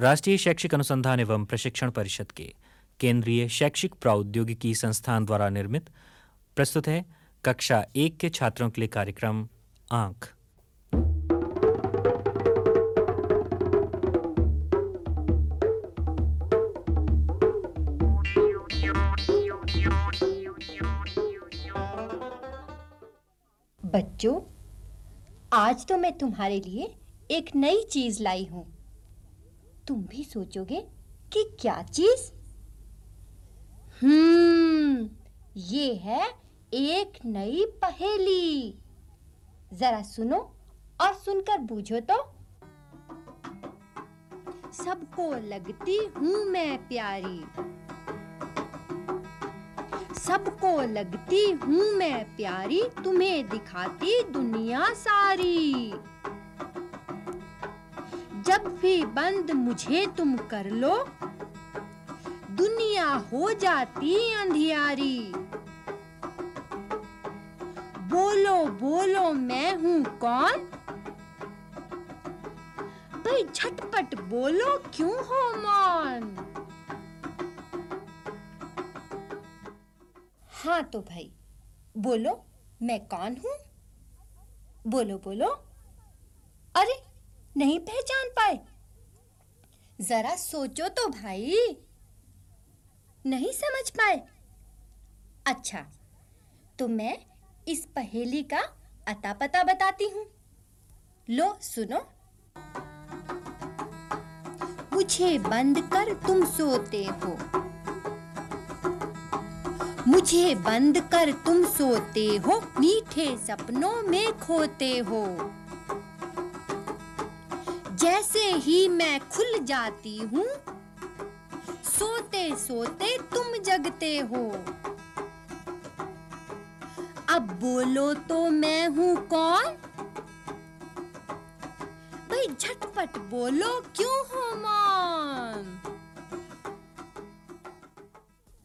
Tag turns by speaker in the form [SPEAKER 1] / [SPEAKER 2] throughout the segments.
[SPEAKER 1] राष्ट्रीय शैक्षिक अनुसंधान एवं प्रशिक्षण परिषद के केंद्रीय शैक्षिक प्रौद्योगिकी संस्थान द्वारा निर्मित, प्रस्तुत है कक्षा एक के छात्रों के लिए कार्यक्रम आँख
[SPEAKER 2] बच्चों, आज तो मैं तुम्हारे लिए एक नई चीज़ लाई हूँ। तुम भी सोचोगे कि क्या चीज़? हम्म ये है एक नई पहेली। जरा सुनो और सुनकर बूझो तो। सबको लगती हूँ मैं प्यारी। सबको लगती हूँ मैं प्यारी, तुम्हें दिखाती दुनिया सारी। जब भी बंद मुझे तुम कर लो, दुनिया हो जाती अंधियारी। बोलो बोलो, मैं हूँ कौन? भाई, झटपट बोलो, क्यों हो मौन? हाँ तो भाई, बोलो, मैं कौन हूँ? बोलो बोलो। अरे नहीं पहचान पाए। जरा सोचो तो भाई। नहीं समझ पाए। अच्छा तो मैं इस पहेली का अता पता बताती हूँ। लो, सुनो। मुझे बंद कर तुम सोते हो। मुझे बंद कर तुम सोते हो। मीठे सपनों में खोते हो। जैसे ही मैं खुल जाती हूँ, सोते सोते तुम जगते हो। अब बोलो तो मैं हूँ कौन? भाई, झटपट बोलो, क्यों हो मान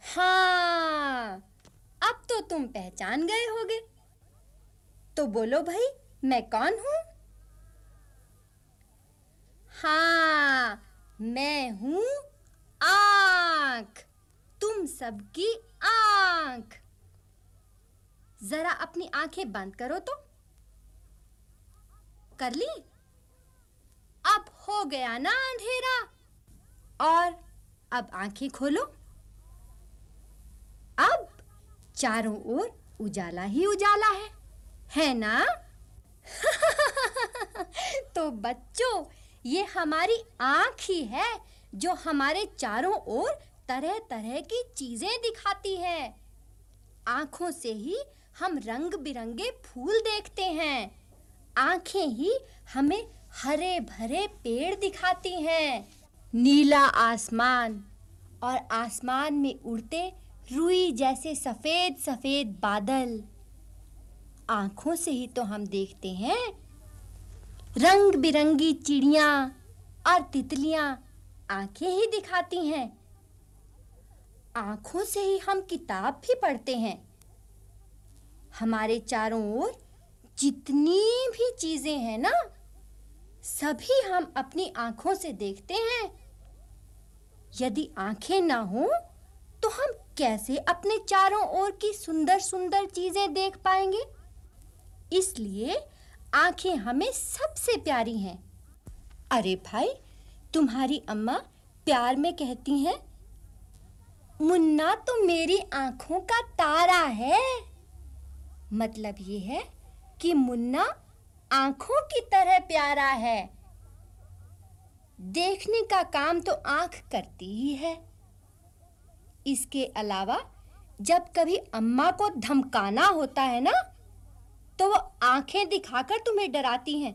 [SPEAKER 2] हाँ अब तो तुम पहचान गए होगे। तो बोलो भाई, मैं कौन हूँ हाँ मैं हूँ आँख। तुम सबकी आँख। जरा अपनी आँखें बंद करो तो। कर ली? अब हो गया ना अंधेरा। और अब आँखें खोलो। अब चारों ओर उजाला ही उजाला है। है ना? तो बच्चों ये हमारी आँख ही है, जो हमारे चारों ओर तरह-तरह की चीज़ें दिखाती है। आँखों से ही हम रंग-बिरंगे फूल देखते हैं। आँखें ही हमें हरे भरे पेड़ दिखाती हैं। नीला आसमान और आसमान में उड़ते रुई जैसे सफ़ेद सफ़ेद बादल। आँखों से ही तो हम देखते हैं रंग बिरंगी चिड़िया और तितलियाँ आँखें ही दिखाती हैं। आँखों से ही हम किताब भी पढ़ते हैं। हमारे चारों ओर जितनी भी चीज़ें हैं ना, सभी हम अपनी आँखों से देखते हैं। यदि आँखें ना हो तो हम कैसे अपने चारों ओर की सुंदर-सुंदर चीज़ें देख पाएँगे? इसलिए आँखें हमें सबसे प्यारी हैं। अरे भाई, तुम्हारी अम्मा प्यार में कहती हैं, मुन्ना तो मेरी आँखों का तारा है। मतलब ये है कि मुन्ना आँखों की तरह प्यारा है। देखने का काम तो आँख करती ही है। इसके अलावा, जब कभी अम्मा को धमकाना होता है ना तो वो आँखें दिखाकर तुम्हें डराती हैं।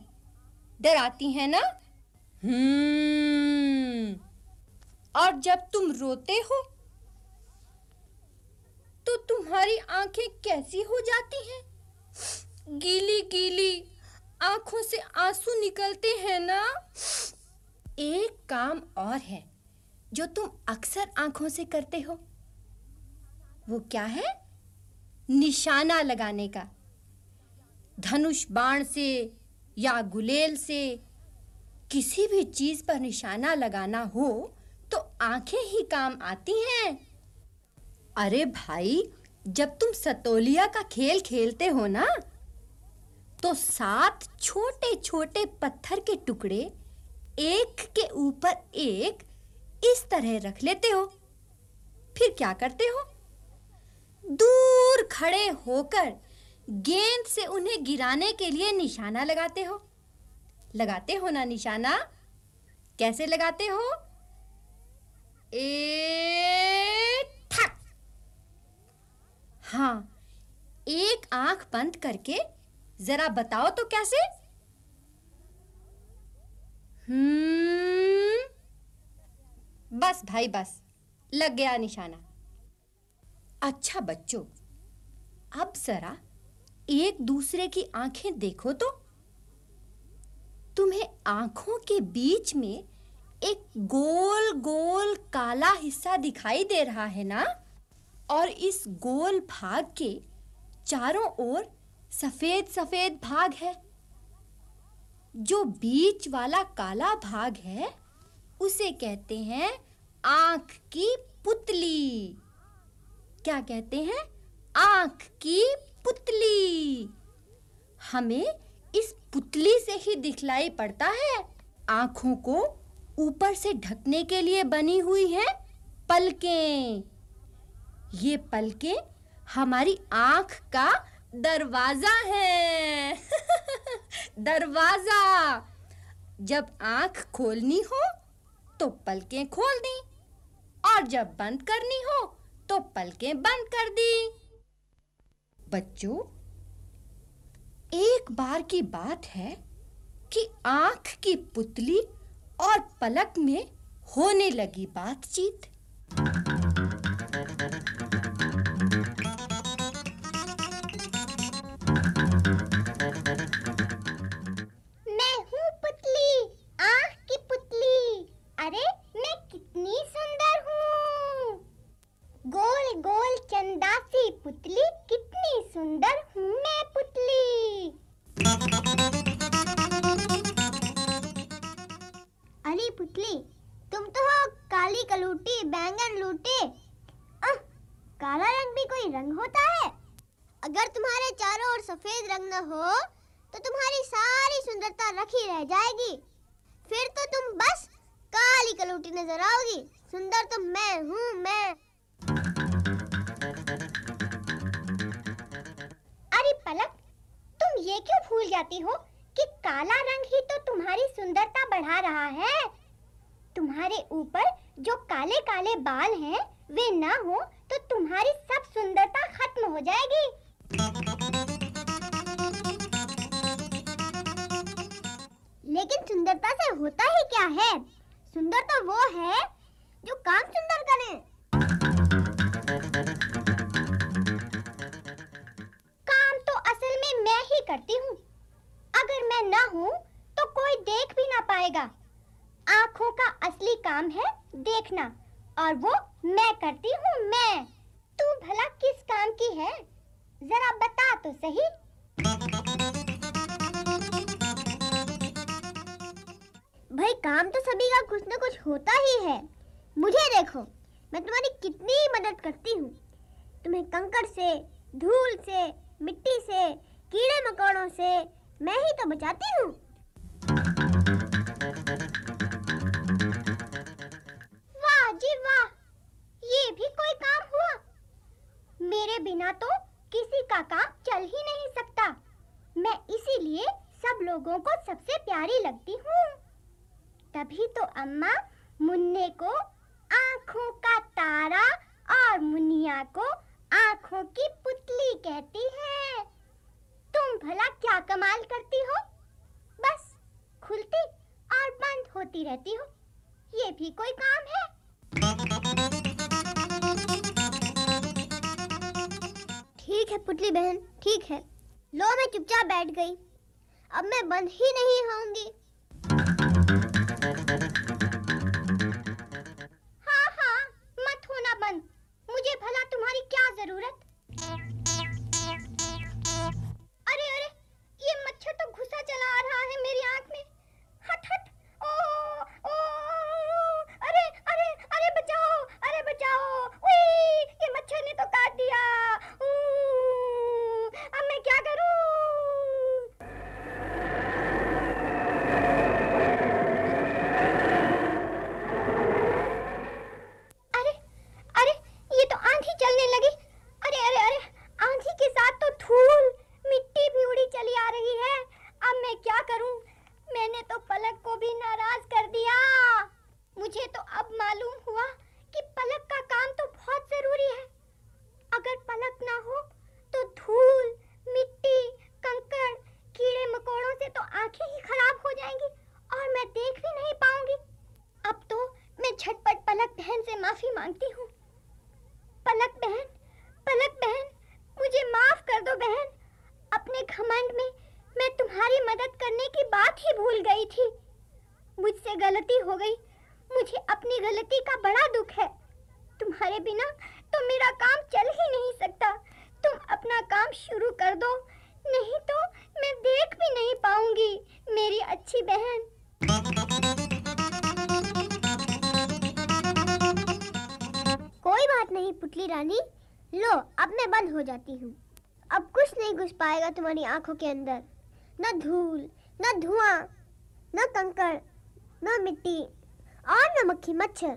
[SPEAKER 2] डराती हैं ना? हम्म। और जब तुम रोते हो तो तुम्हारी आँखें कैसी हो जाती हैं? गीली गीली आँखों से आँसू निकलते हैं ना? एक काम और है, जो तुम अक्सर आँखों से करते हो, वो क्या है? निशाना लगाने का। धनुष बाण से या गुलेल से किसी भी चीज़ पर निशाना लगाना हो तो आँखें ही काम आती हैं। अरे भाई, जब तुम सतोलिया का खेल खेलते हो ना तो सात छोटे छोटे पत्थर के टुकड़े एक के ऊपर एक इस तरह रख लेते हो। फिर क्या करते हो? दूर खड़े होकर गेंद से उन्हें गिराने के लिए निशाना लगाते हो। लगाते हो ना निशाना? कैसे लगाते हो? ए, ठक। हाँ एक आँख बंद करके जरा बताओ तो कैसे? हम्म बस भाई बस, लग गया निशाना। अच्छा बच्चों, अब जरा एक दूसरे की आँखें देखो तो। तुम्हें आँखों के बीच में एक गोल गोल काला हिस्सा दिखाई दे रहा है ना? और इस गोल भाग के चारों ओर सफ़ेद सफ़ेद भाग है। जो बीच वाला काला भाग है, उसे कहते हैं आँख की पुतली। क्या कहते हैं? आँख की पुतली। हमें इस पुतली से ही दिखलाई पड़ता है। आँखों को ऊपर से ढकने के लिए बनी हुई हैं पलकें। ये पलकें हमारी आँख का दरवाज़ा है। दरवाज़ा। जब आँख खोलनी हो तो पलकें खोल दी। और जब बंद करनी हो तो पलकें बंद कर दी। बच्चों, एक बार की बात है कि आँख की पुतली और पलक में होने लगी बातचीत।
[SPEAKER 3] जाती हो कि काला रंग ही तो तुम्हारी सुंदरता बढ़ा रहा है। तुम्हारे ऊपर जो काले काले बाल हैं, वे ना हो तो तुम्हारी सब सुंदरता खत्म हो जाएगी। लेकिन सुंदरता से होता ही क्या है? सुंदर तो वो है जो काम सुंदर करे। काम तो असल में मैं ही करती हूँ। हूँ तो कोई देख भी ना पाएगा। आँखों का असली काम है देखना, और वो मैं करती हूँ, मैं। तू भला किस काम की है? जरा बता तो सही। भाई, काम तो सभी का कुछ न कुछ होता ही है। मुझे देखो, मैं तुम्हारी कितनी मदद करती हूँ। तुम्हें कंकड़ से, धूल से, मिट्टी से, कीड़े मकोड़ों से मैं ही तो बचाती हूँ। वाह जी वाह, ये भी कोई काम हुआ। मेरे बिना तो किसी का काम चल ही नहीं सकता। मैं इसीलिए सब लोगों को सबसे प्यारी लगती हूँ। तभी तो अम्मा मुन्ने को आँखों का तारा और मुनिया को आँखों की पुतली कहती है। तुम भला क्या कमाल करती हो? बस, खुलती और बंद होती रहती हो। ये भी कोई काम है? ठीक है पुतली बहन, ठीक है। लो मैं चुपचाप बैठ गई। अब मैं बंद ही नहीं होंगी
[SPEAKER 2] antes पाएगा तुम्हारी आँखों के अंदर। न धूल, ना धुआँ, न कंकड़, न मिट्टी और न मक्खी, मच्छर।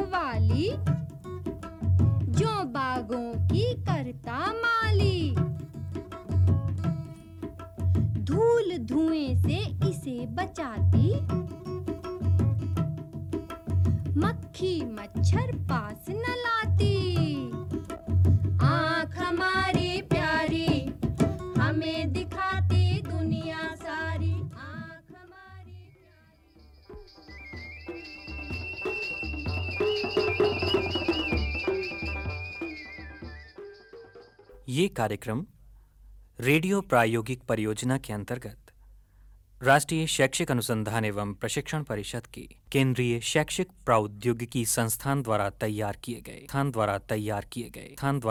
[SPEAKER 4] रखवाली जो बागों की करता माली। धूल धुएँ से इसे बचाती, मक्खी मच्छर पास न लाती। आँख हमारी
[SPEAKER 1] ये कार्यक्रम रेडियो प्रायोगिक परियोजना के अंतर्गत राष्ट्रीय शैक्षिक अनुसंधान एवं प्रशिक्षण परिषद के केंद्रीय शैक्षिक प्रौद्योगिकी संस्थान द्वारा तैयार किए गए, स्थान द्वारा तैयार किए गए, स्थान